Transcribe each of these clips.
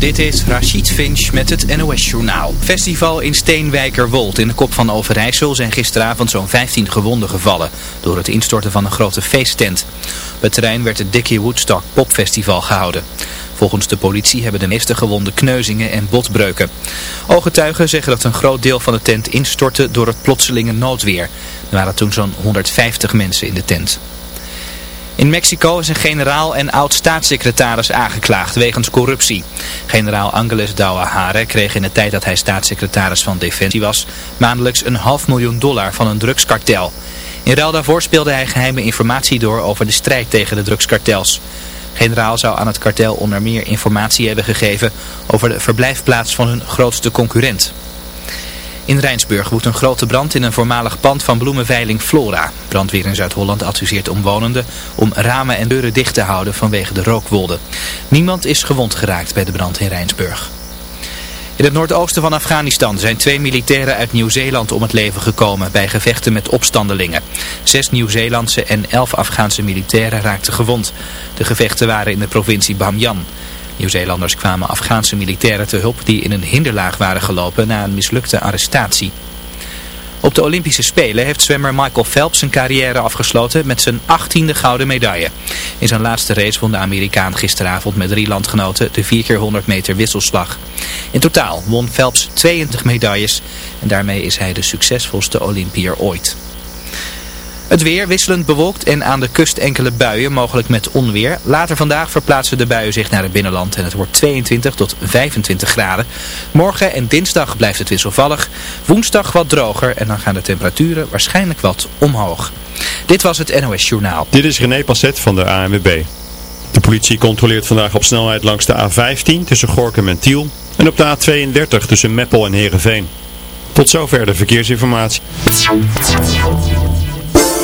Dit is Rachid Finch met het NOS-journaal. Festival in Steenwijkerwold in de kop van Overijssel zijn gisteravond zo'n 15 gewonden gevallen door het instorten van een grote feesttent. Op het terrein werd het Dickie Woodstock Popfestival gehouden. Volgens de politie hebben de meeste gewonden kneuzingen en botbreuken. Ooggetuigen zeggen dat een groot deel van de tent instortte door het plotselinge noodweer. Er waren toen zo'n 150 mensen in de tent. In Mexico is een generaal en oud-staatssecretaris aangeklaagd wegens corruptie. Generaal Angeles Douahare kreeg in de tijd dat hij staatssecretaris van Defensie was maandelijks een half miljoen dollar van een drugskartel. In ruil daarvoor speelde hij geheime informatie door over de strijd tegen de drugskartels. Generaal zou aan het kartel onder meer informatie hebben gegeven over de verblijfplaats van hun grootste concurrent. In Rijnsburg woedt een grote brand in een voormalig pand van bloemenveiling Flora. Brandweer in Zuid-Holland adviseert omwonenden om ramen en deuren dicht te houden vanwege de rookwolden. Niemand is gewond geraakt bij de brand in Rijnsburg. In het noordoosten van Afghanistan zijn twee militairen uit Nieuw-Zeeland om het leven gekomen bij gevechten met opstandelingen. Zes Nieuw-Zeelandse en elf Afghaanse militairen raakten gewond. De gevechten waren in de provincie Bamyan. Nieuw-Zeelanders kwamen Afghaanse militairen te hulp die in een hinderlaag waren gelopen na een mislukte arrestatie. Op de Olympische Spelen heeft zwemmer Michael Phelps zijn carrière afgesloten met zijn 18e gouden medaille. In zijn laatste race won de Amerikaan gisteravond met drie landgenoten de 4 keer 100 meter wisselslag. In totaal won Phelps 22 medailles en daarmee is hij de succesvolste Olympier ooit. Het weer wisselend bewolkt en aan de kust enkele buien, mogelijk met onweer. Later vandaag verplaatsen de buien zich naar het binnenland en het wordt 22 tot 25 graden. Morgen en dinsdag blijft het wisselvallig. Woensdag wat droger en dan gaan de temperaturen waarschijnlijk wat omhoog. Dit was het NOS Journaal. Dit is René Passet van de ANWB. De politie controleert vandaag op snelheid langs de A15 tussen Gorkum en Tiel en op de A32 tussen Meppel en Heerenveen. Tot zover de verkeersinformatie.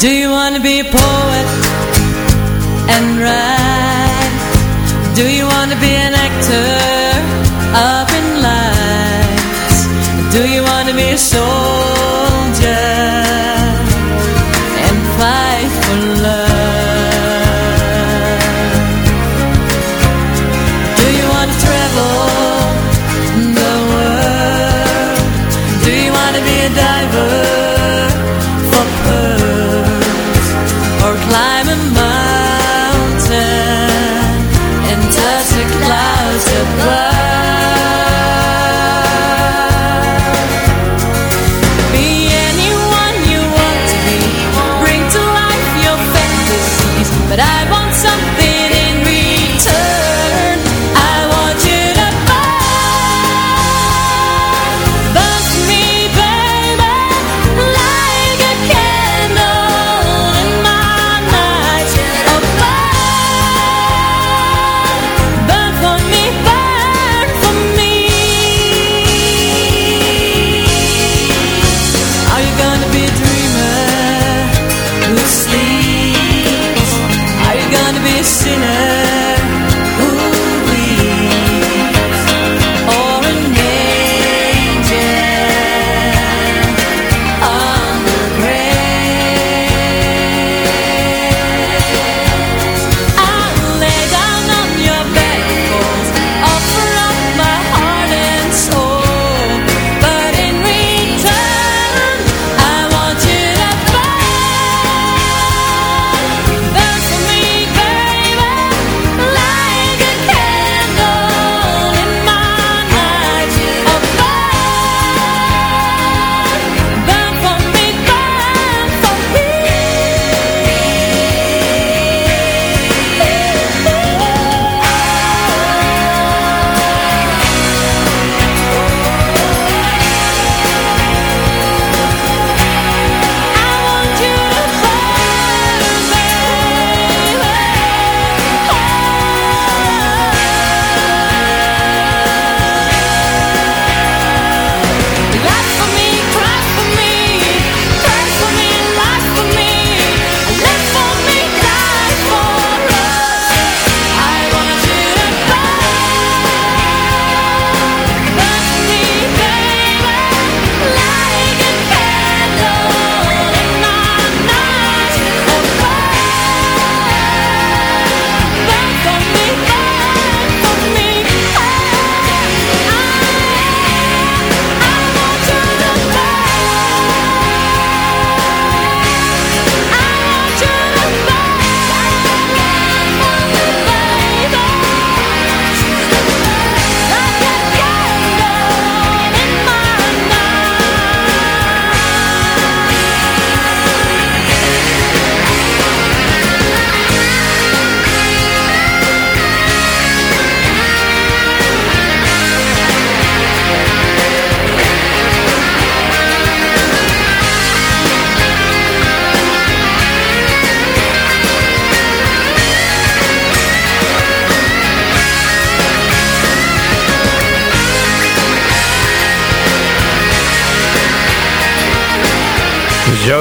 Do you want to be a poet and write? Do you want to be an actor up in lights? Do you want to be a soldier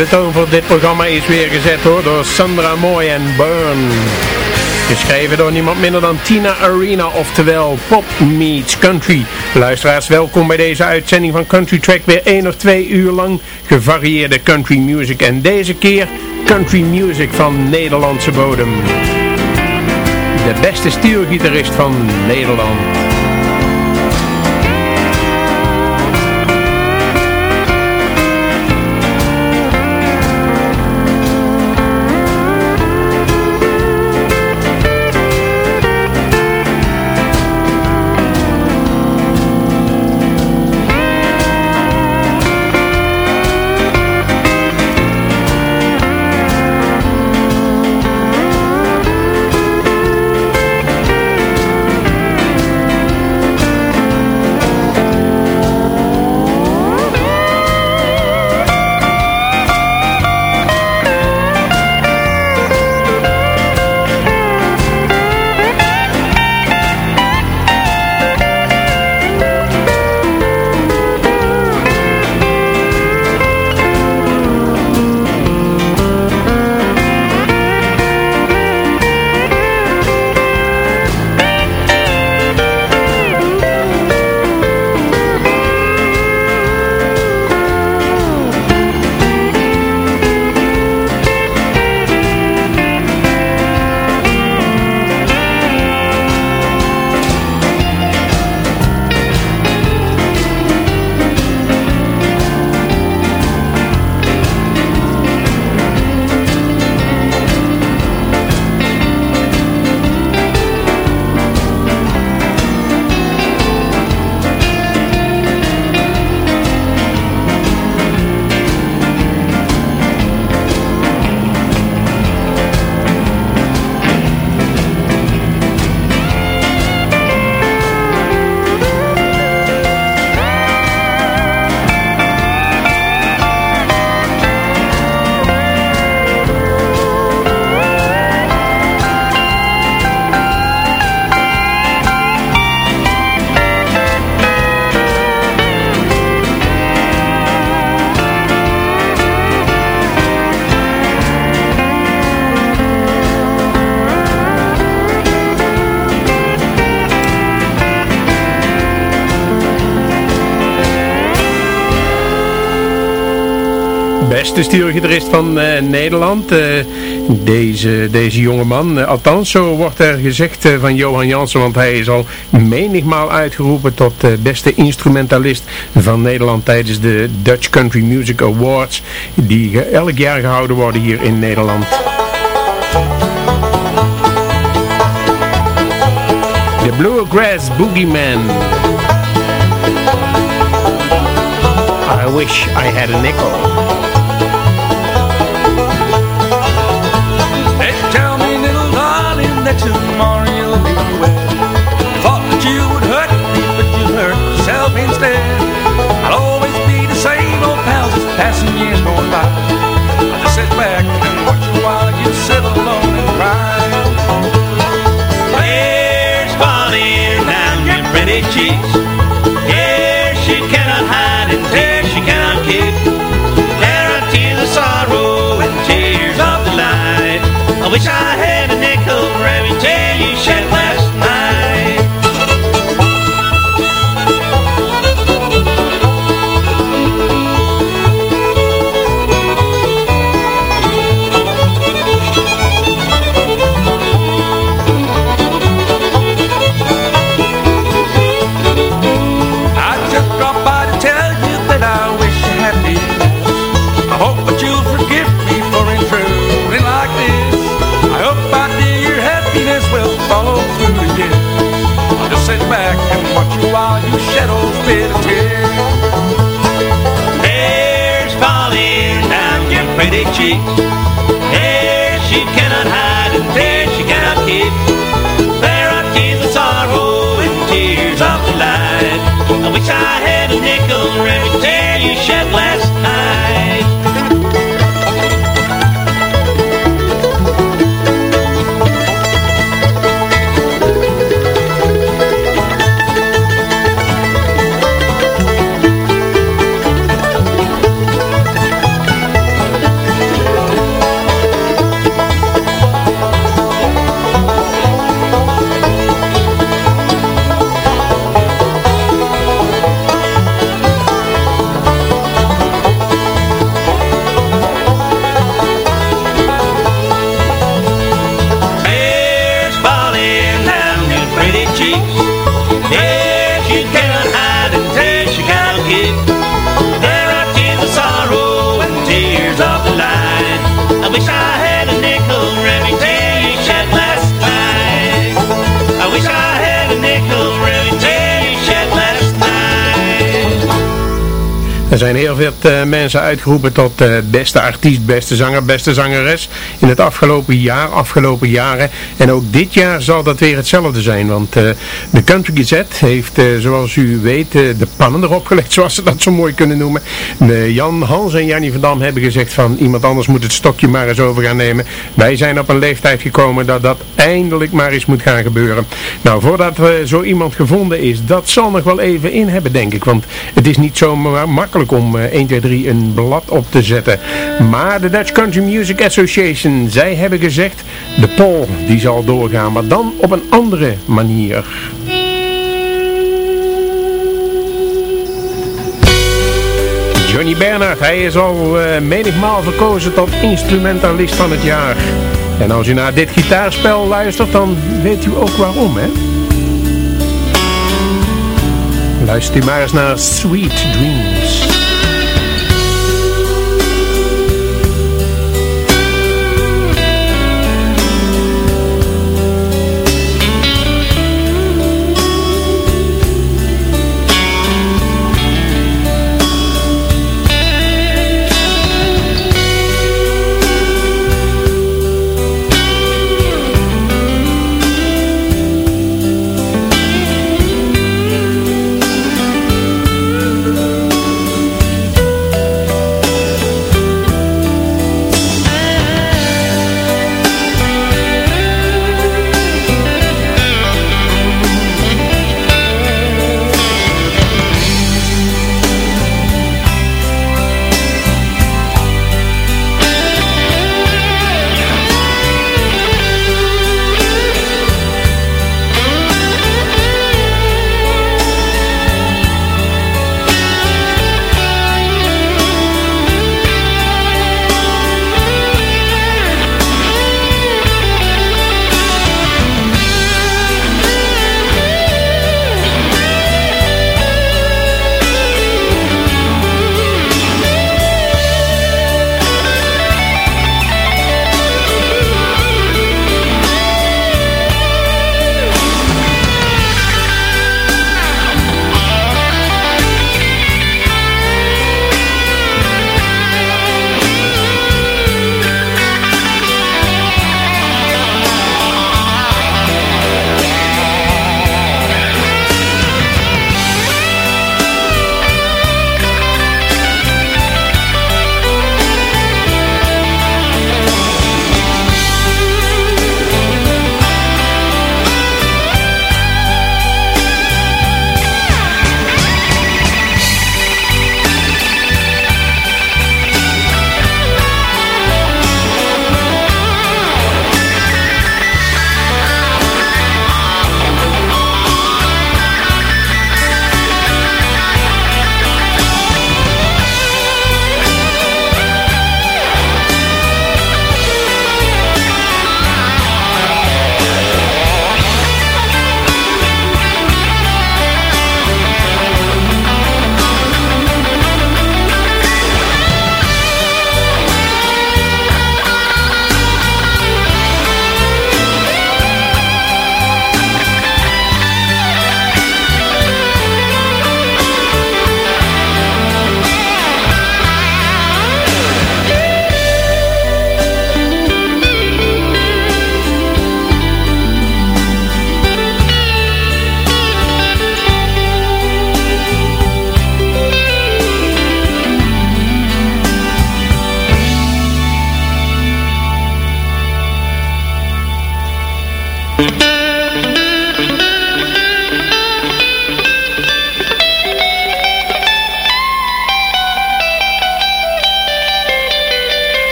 de toon voor dit programma is weer gezet door Sandra Moy en Burn. Geschreven door niemand minder dan Tina Arena, oftewel Pop Meets Country. Luisteraars, welkom bij deze uitzending van Country Track. Weer één of twee uur lang gevarieerde country music. En deze keer country music van Nederlandse bodem. De beste steelgitarist van Nederland. Beste stiergitarist van uh, Nederland. Uh, deze, deze jongeman, uh, althans zo wordt er gezegd van Johan Jansen, want hij is al menigmaal uitgeroepen tot beste instrumentalist van Nederland tijdens de Dutch Country Music Awards, die elk jaar gehouden worden hier in Nederland. The Bluegrass Boogeyman. I wish I had a nickel. That tomorrow you'll be wed. Thought that you would hurt me, but you hurt yourself instead. I'll always be the same old pal, as passing years going by. I just sit back and watch you while you sit alone and cry. Tears falling down your pretty cheeks. Tears she cannot hide and Wish I had a nickel for every tear you shed last pretty cheeks. Tears she cannot hide and tears she cannot keep. There are tears of sorrow and tears of delight. I wish I had a nickel for every tear you shed last night. Zijn heel veel eh, mensen uitgeroepen tot eh, beste artiest, beste zanger, beste zangeres in het afgelopen jaar, afgelopen jaren. En ook dit jaar zal dat weer hetzelfde zijn, want eh, de Country Gazette heeft, zoals u weet, de pannen erop gelegd, zoals ze dat zo mooi kunnen noemen. Jan Hans en Jannie van Dam hebben gezegd van iemand anders moet het stokje maar eens over gaan nemen. Wij zijn op een leeftijd gekomen dat dat eindelijk maar eens moet gaan gebeuren. Nou, voordat zo iemand gevonden is, dat zal nog wel even in hebben, denk ik. Want het is niet zo ma- om eh, 1, 2, 3 een blad op te zetten. Maar de Dutch Country Music Association, zij hebben gezegd, de poll die zal doorgaan, maar dan op een andere manier. Johnny Bernhard, hij is al eh, menigmaal verkozen tot instrumentalist van het jaar. En als u naar dit gitaarspel luistert, dan weet u ook waarom, hè? Luistert u maar eens naar Sweet Dreams.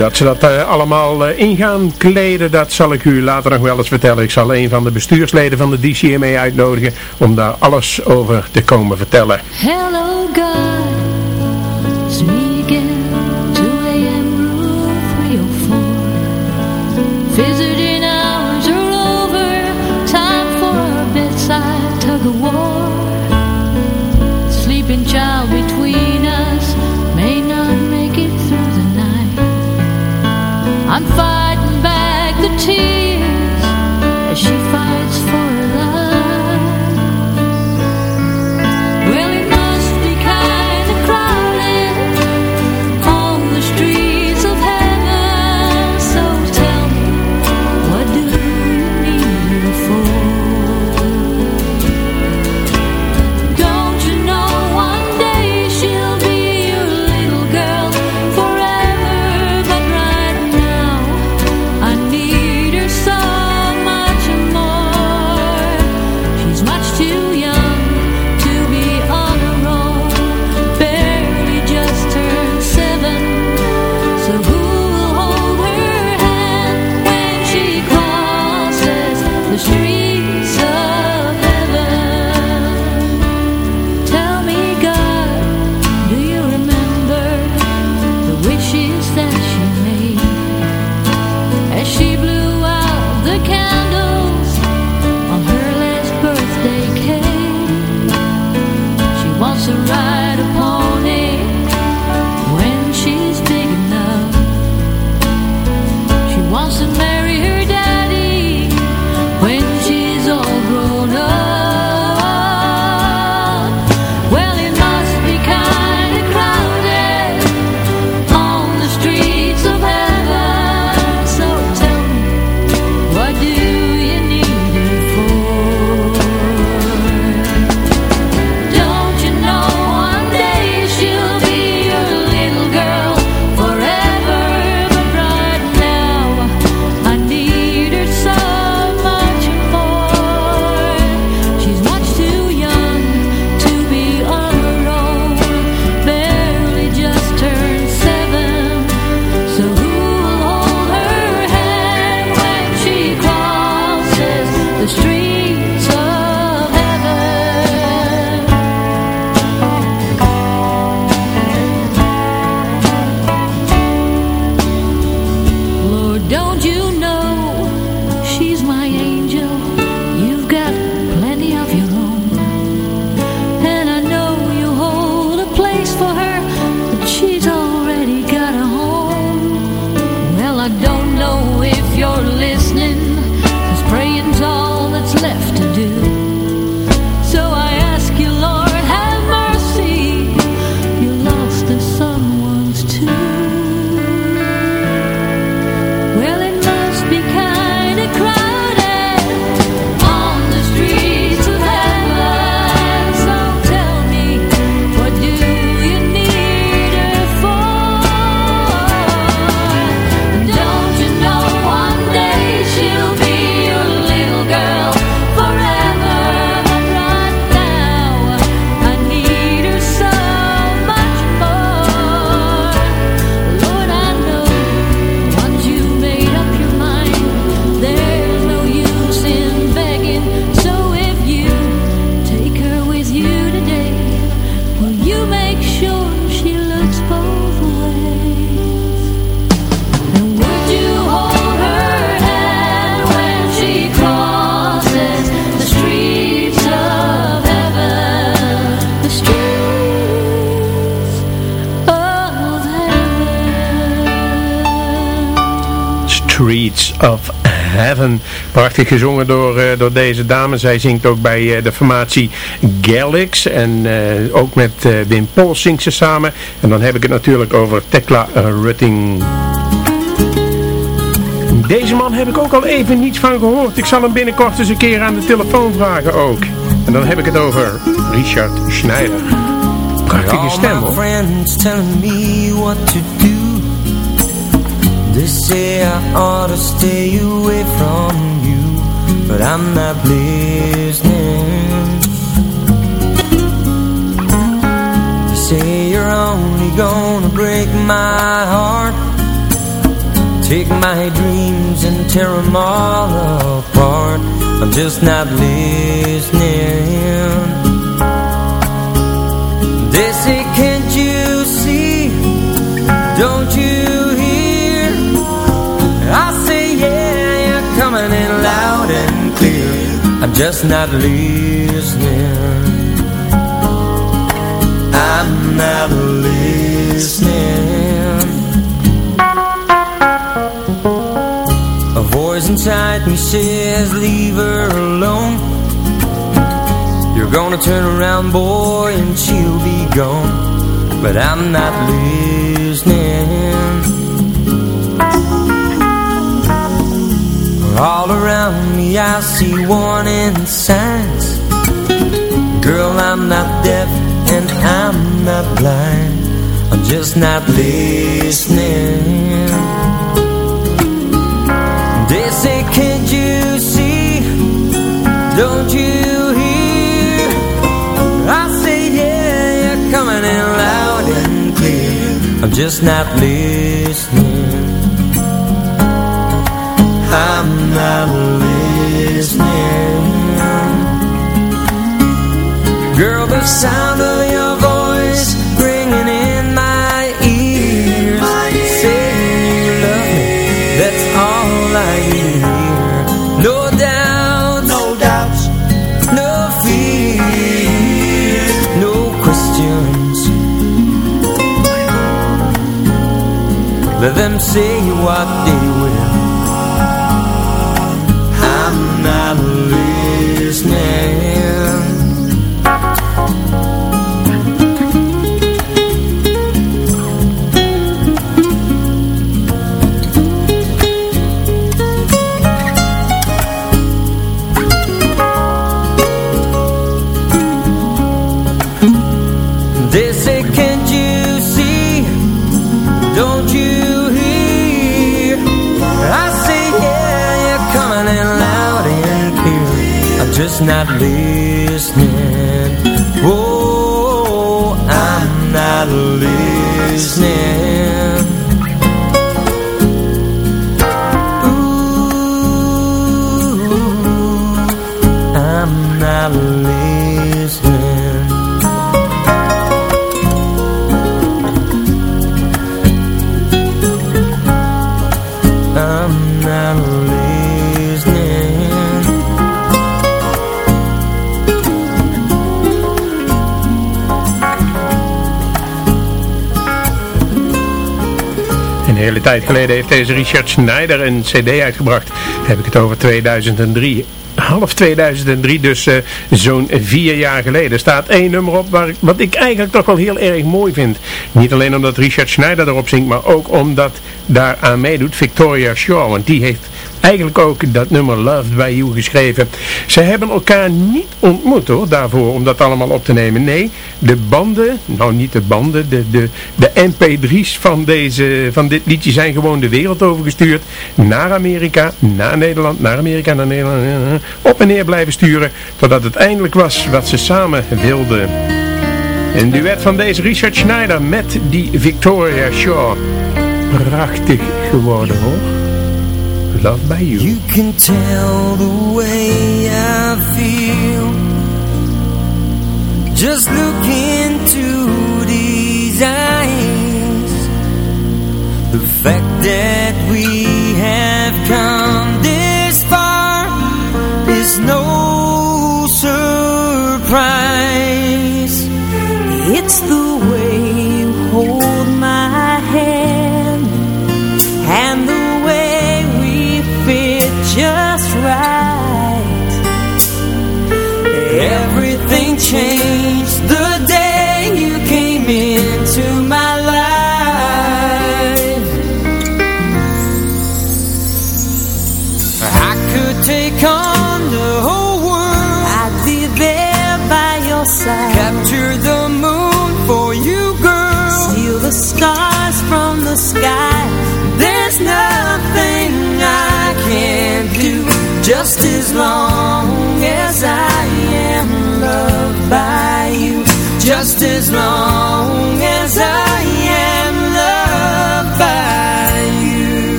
dat ze dat eh, allemaal uh, in gaan kleden, dat zal ik u later nog wel eens vertellen. Ik zal een van de bestuursleden van de DCMA uitnodigen om daar alles over te komen vertellen. Hello. of Heaven. Prachtig gezongen door, eh, door deze dame. Zij zingt ook bij eh, de formatie Galax. En eh, ook met Wim Pol zingt ze samen. En dan heb ik het natuurlijk over Tekla Rutting. Deze man heb ik ook al even niets van gehoord. Ik zal hem binnenkort eens een keer aan de telefoon vragen ook. En dan heb ik het over Richard Schneider. Prachtige stem hoor. They say I ought to stay away from you But I'm not listening They say you're only gonna break my heart. Take my dreams and tear them all apart. I'm just not listening just not listening. I'm not listening. A voice inside me says, leave her alone. You're gonna turn around, boy, and she'll be gone. But I'm not listening. All around me, I see warning signs. Girl, I'm not deaf and I'm not blind. I'm just not listening. They say, can't you see? Don't you hear? I say, yeah, you're coming in loud and clear. I'm just not listening. I'm not listening. Girl, the sound of your voice ringing in my ears. Saying you love me, that's all I hear. No doubts, no doubts, no fears, no questions. Let them say what they will. Not listening. Oh, I'm not listening. Hele tijd geleden heeft deze Richard Schneider een cd uitgebracht. Heb ik het over 2003. Half 2003, dus eh, zo'n vier jaar geleden. Staat één nummer op waar, wat ik eigenlijk toch wel heel erg mooi vind. Niet alleen omdat Richard Schneider erop zingt, maar ook omdat daaraan meedoet Victoria Shaw. Want die heeft eigenlijk ook dat nummer Loved By You geschreven. Ze hebben elkaar niet ontmoet hoor, daarvoor, om dat allemaal op te nemen. Nee, de banden, nou niet de banden, de, de, de mp3's van, deze, van dit liedje zijn gewoon de wereld overgestuurd. Naar Amerika, naar Nederland, naar Amerika, naar Nederland. eh, Op en neer blijven sturen, totdat het eindelijk was wat ze samen wilden. Een duet van deze Richard Schneider met die Victoria Shaw. Prachtig geworden hoor. Love by you. You can tell the way I feel. Just look into these eyes. The fact that we have come this far Is no surprise changed the day you came into my life. I could take on the whole world. I'd be there by your side. Capture the moon for you, girl. Steal the stars from the sky. There's nothing I can't do. Just as long just as long.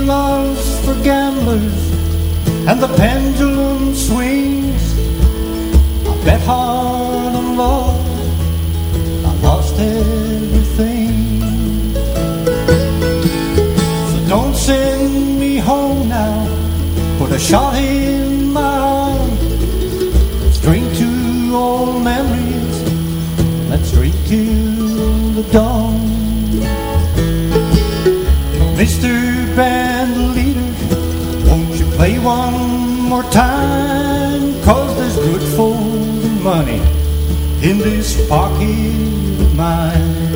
love's for gamblers and the pendulum swings. I bet hard on love, I lost everything. So don't send me home now, put a shot in my arm. Let's drink to old memories, let's drink till the dawn. Mr. Ben one more time Cause there's good for money In this pocket of mine.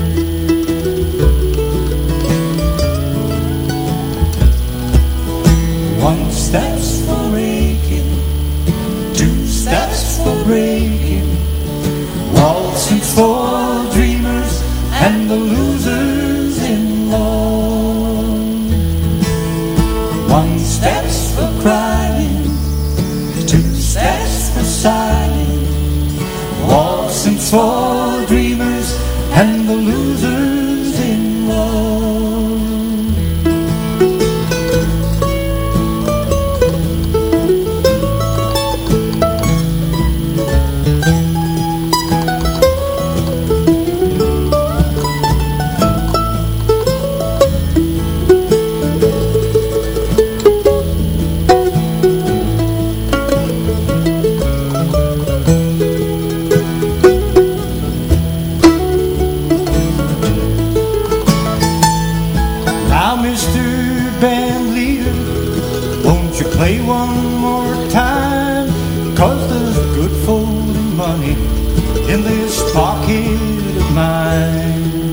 One step's for making Two steps for breaking Waltzing for dreamers And the losers. steps beside walls and forward. in this pocket of mine.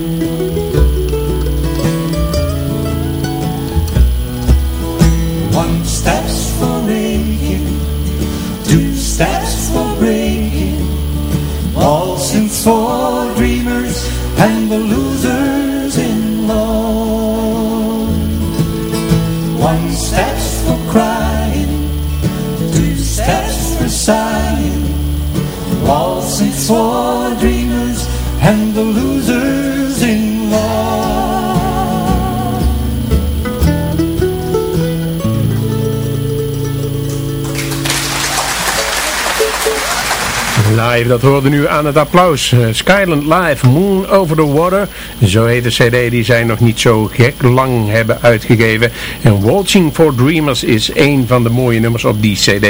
Dat hoorde nu aan het applaus. Eh, Skyland Live, Moon Over the Water. Zo heet de cd die zij nog niet zo gek lang hebben uitgegeven. En Waltzing for Dreamers is een van de mooie nummers op die cd.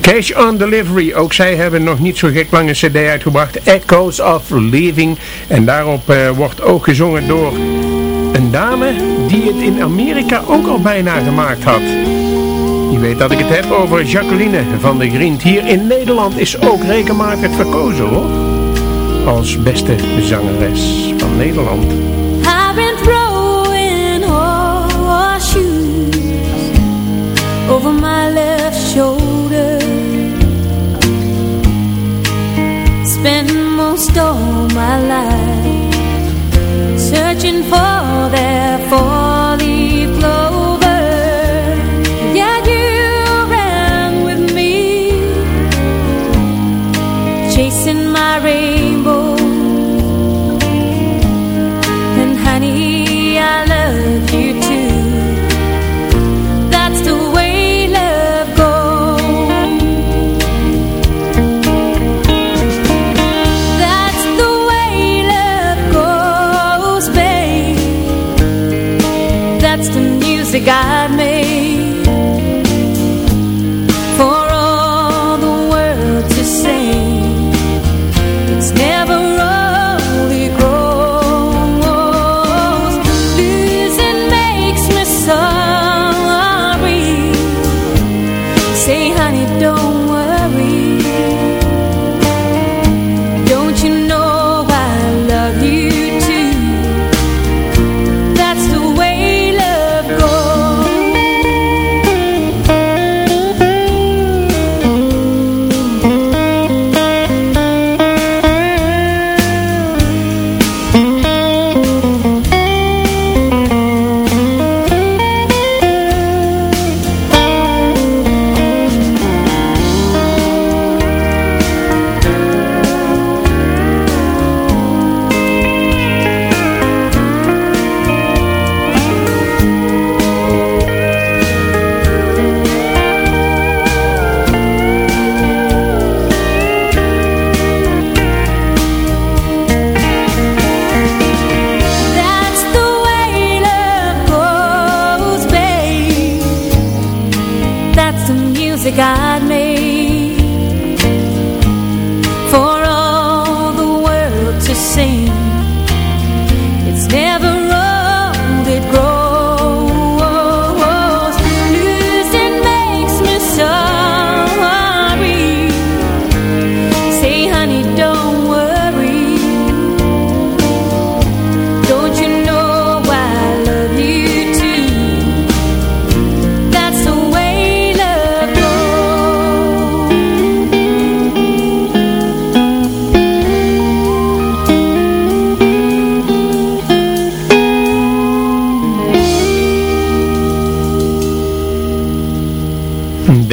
Cash on Delivery, ook zij hebben nog niet zo gek lang een cd uitgebracht. Echoes of Living. En daarop eh, wordt ook gezongen door een dame die het in Amerika ook al bijna gemaakt had. Je weet dat ik het heb over Jacqueline van der Grient. Hier in Nederland is ook rekenmakend verkozen hoor. Als beste zangeres van Nederland. I've been throwing over my left shoulder. Spent most all my life searching for that four-leaf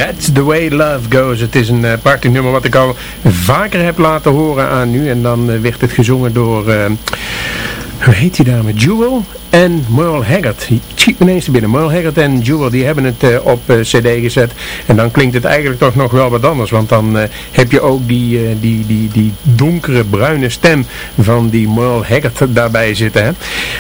That's the way love goes. Het is een uh, nummer wat ik al vaker heb laten horen aan u. En dan eh, werd het gezongen door... eh, hoe heet die dame? Jewel en Merle Haggard. Schiet me ineens binnen. Merle en Jewel die hebben het eh, op eh, cd gezet. En dan klinkt het eigenlijk toch nog wel wat anders. Want dan eh, heb je ook die, die, die, die donkere bruine stem van die Merle Haggard daarbij zitten. Hè?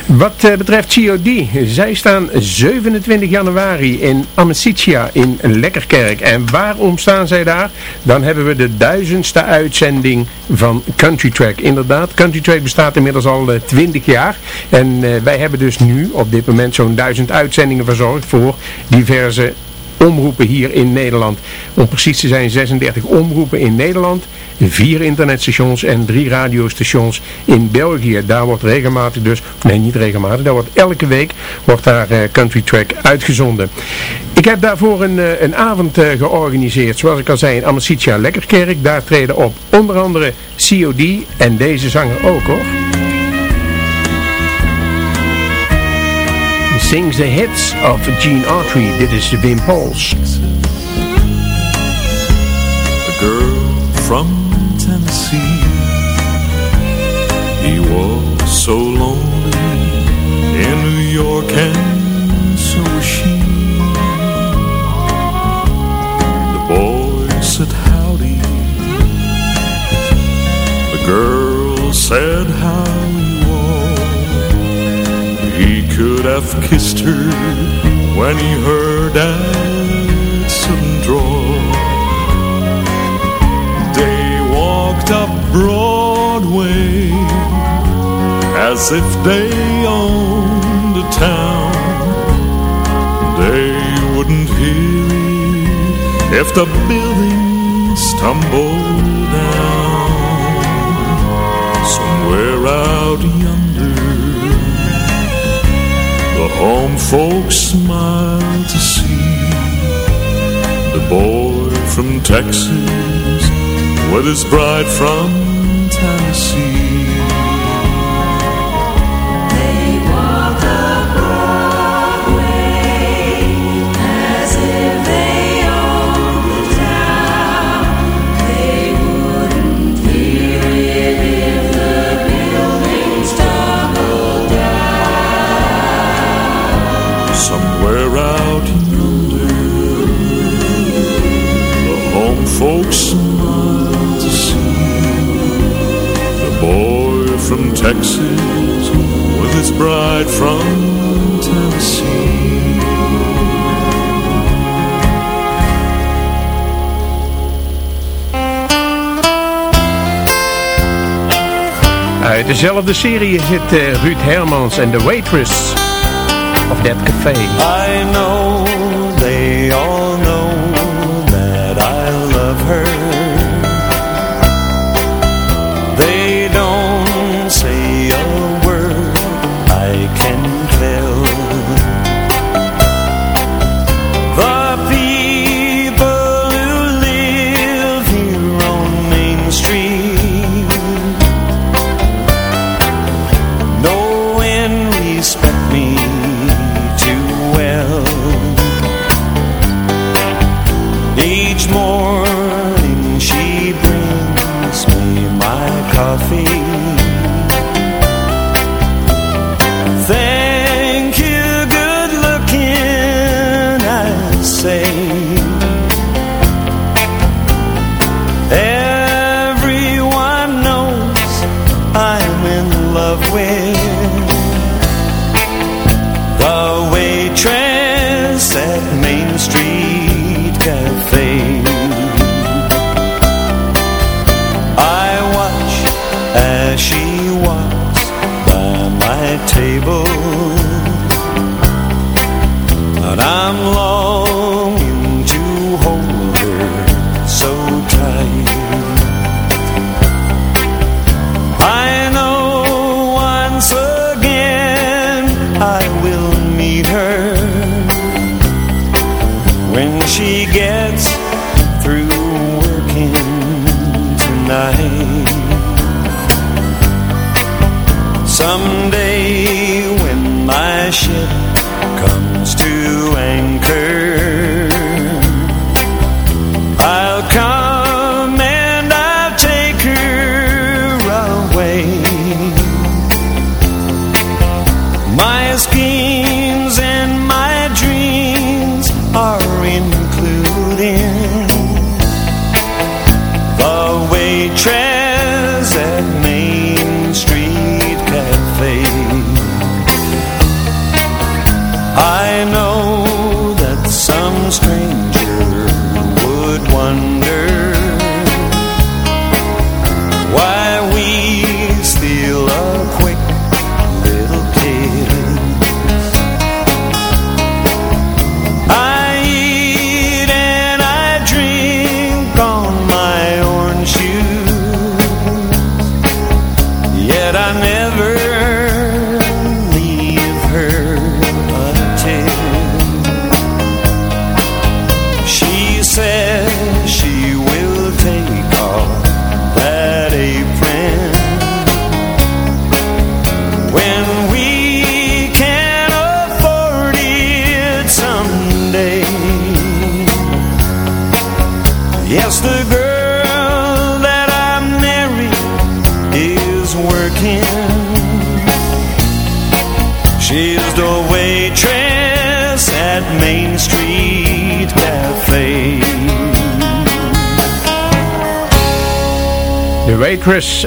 Wat betreft COD. Zij staan 27 januari in Amicitia in Lekkerkerk. En waarom staan zij daar? Dan hebben we de duizendste uitzending van Country Track. Inderdaad, Country Track bestaat inmiddels al eh, 20 jaar. En wij hebben dus nu op dit moment zo'n duizend uitzendingen verzorgd voor diverse omroepen hier in Nederland. Om precies te zijn 36 omroepen in Nederland, vier internetstations en drie radiostations in België. Daar wordt regelmatig dus, nee niet regelmatig, daar wordt elke week wordt daar eh, Country Track uitgezonden. Ik heb daarvoor een, eh, een avond eh, georganiseerd, zoals ik al zei, in Amicitia Lekkerkerk. Daar treden op onder andere COD en deze zanger ook hoor. Sings the hits of Gene Autry. Dit is Wim Pauls. a girl from Tennessee. He was so lonely in New York and so was she. The boy said howdy. The girl said how Have kissed her when he heard that sudden draw. They walked up Broadway as if they owned the town. They wouldn't hear if the buildings tumbled down. Somewhere out yonder, home folks smile to see the boy from Texas with his bride from Texas with his bride from Tennessee. Uit dezelfde serie zit eh, Ruud Hermans en The Waitress of That Café. I know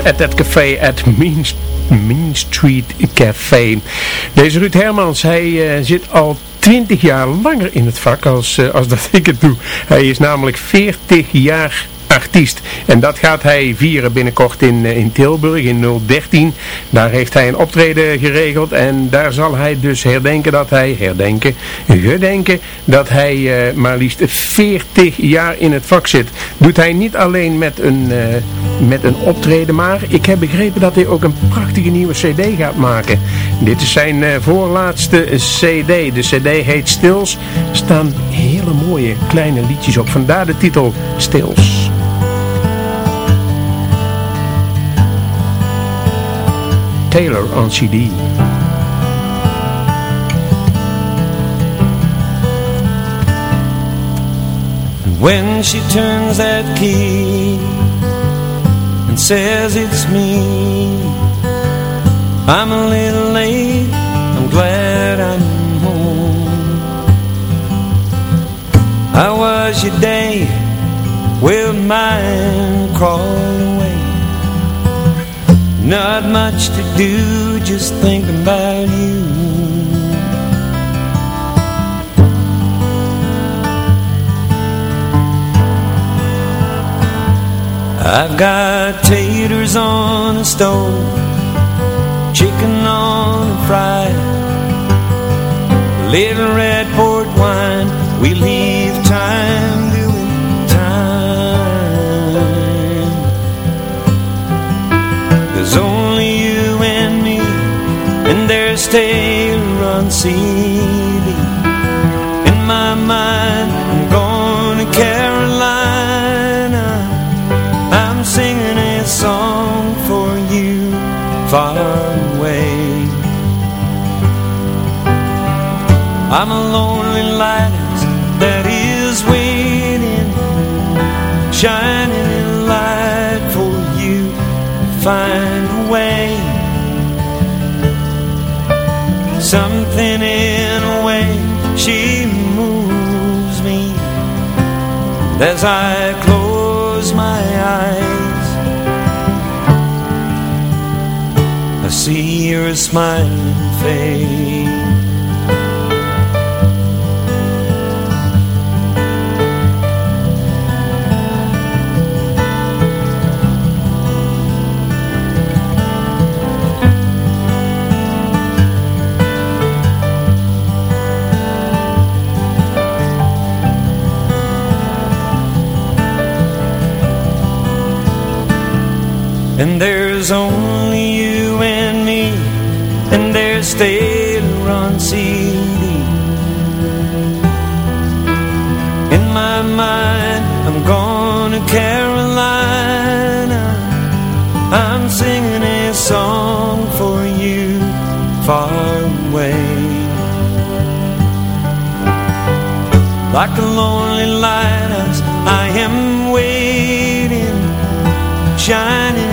at that café at Mean, Street Café. Deze Ruud Hermans, hij eh, zit al 20 jaar langer in het vak als, eh, als dat ik het doe. Hij is namelijk 40 jaar artiest. En dat gaat hij vieren binnenkort in, eh, in Tilburg in 013. Daar heeft hij een optreden geregeld en daar zal hij dus herdenken dat hij, herdenken, gedenken dat hij maar liefst 40 jaar in het vak zit. Doet hij niet alleen met een, met een optreden, maar ik heb begrepen dat hij ook een prachtige nieuwe cd gaat maken. Dit is zijn eh, voorlaatste cd. De cd heet Stils. Er staan hele mooie kleine liedjes op. Vandaar de titel Stils. Taylor on CD. When she turns that key says it's me, I'm a little late, I'm glad I'm home. How was your day? Will mine crawl away? Not much to do, just thinking about you. I've got taters on the stove, chicken on the fry, little red port wine. We leave time doing time. There's only you and me, and there's Taylor on CD. In my mind, song for you far away. I'm a lonely lighthouse that is waiting, shining a light for you find a way. Something in a way she moves me as I close my eyes. See her smiling face. And there's only Carolina I'm singing a song for you Far away. Like a lonely lighthouse I am waiting Shining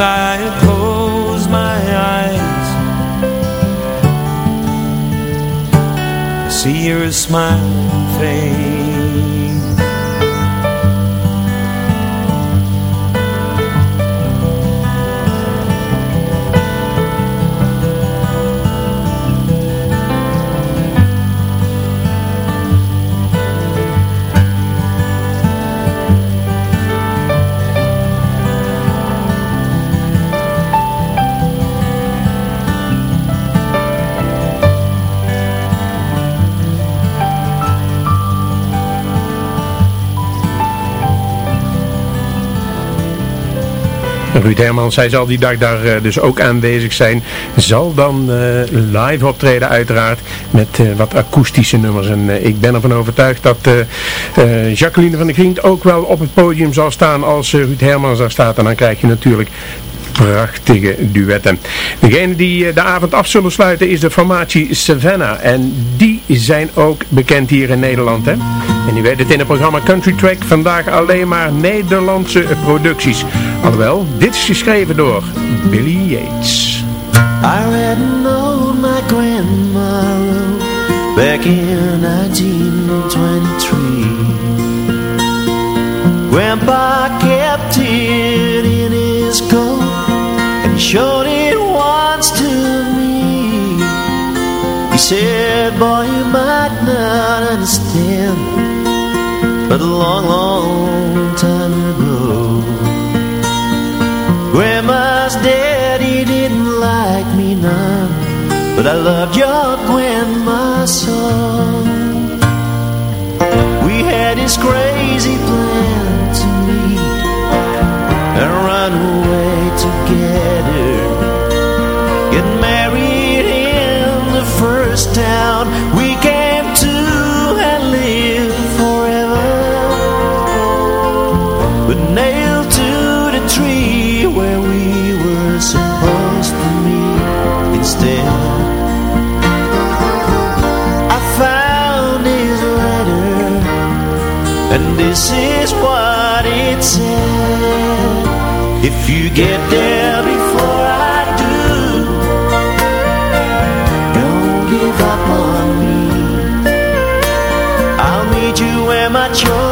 I close my eyes. I see your smiling Ruud Hermans, hij zal die dag daar eh, dus ook aanwezig zijn. Zal dan eh, live optreden uiteraard met eh, wat akoestische nummers. En ik ben ervan overtuigd dat Jacqueline van der Grient ook wel op het podium zal staan als Ruud Hermans daar staat. En dan krijg je natuurlijk Prachtige duetten. Degene die de avond af zullen sluiten is de formatie Savannah. En die zijn ook bekend hier in Nederland. Hè? En u weet het in het programma Country Track vandaag alleen maar Nederlandse producties. Alhoewel, dit is geschreven door Billy Yates. I read an old my grandma back in 1923. Grandpa kept it in his coat and showed it once to me. He said, boy, you might not understand, but a long, long time ago, Grandma's daddy didn't like me none, but I loved your grandma so. We had this crazy plan to meet and run away together. And this is what it said. If you get there before I do, don't give up on me. I'll meet you where my chores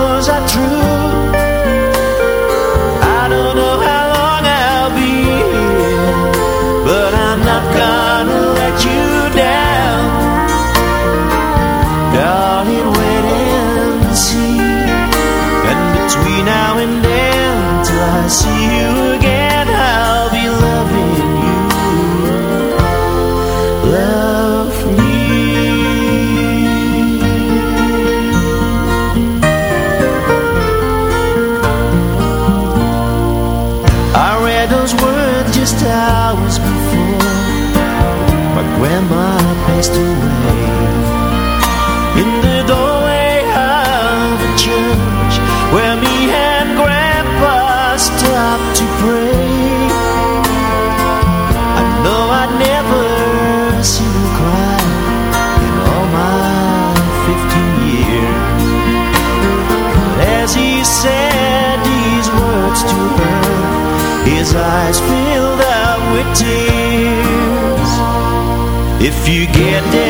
If you get there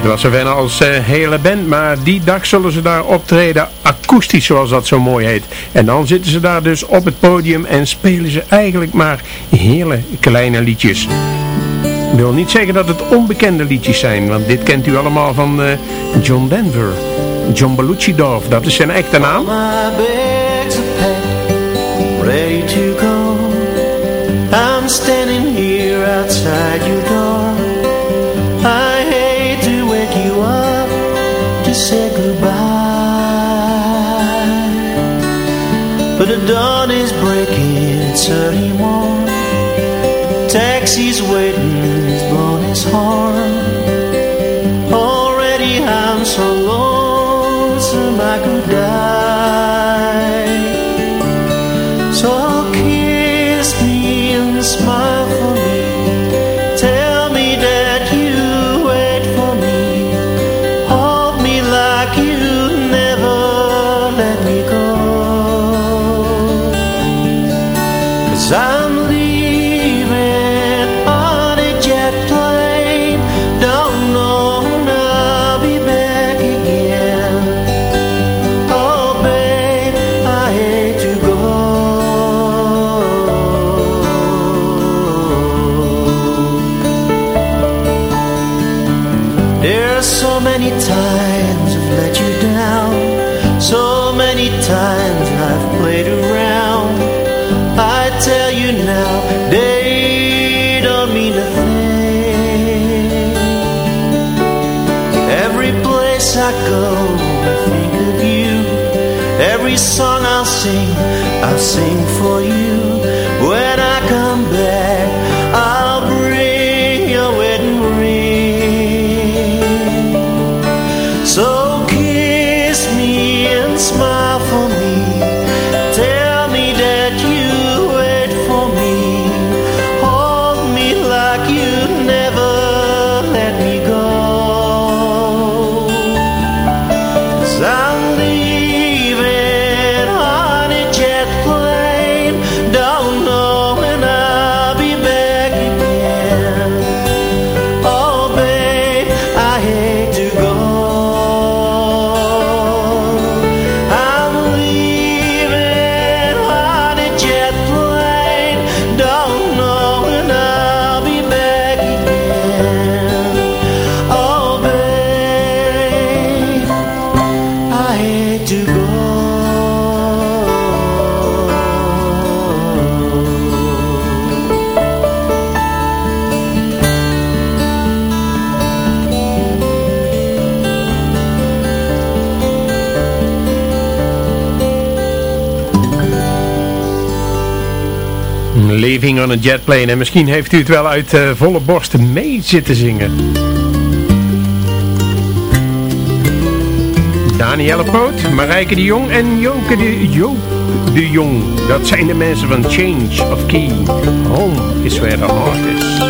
Dit was Savannah als eh, hele band, maar die dag zullen ze daar optreden akoestisch zoals dat zo mooi heet. En dan zitten ze daar dus op het podium en spelen ze eigenlijk maar hele kleine liedjes. Ik wil niet zeggen dat het onbekende liedjes zijn, want dit kent u allemaal van eh, John Denver. John Belushi Dorf, dat is zijn echte naam. I'm standing here outside your every song I'll sing, I'll sing for you. Living on a Jet Plane. En misschien heeft u het wel uit eh, volle borst mee zitten zingen. Danielle Poot, Marijke de Jong en Joke de, jo de Jong. Dat zijn de mensen van Change of Key. Home is where the heart is.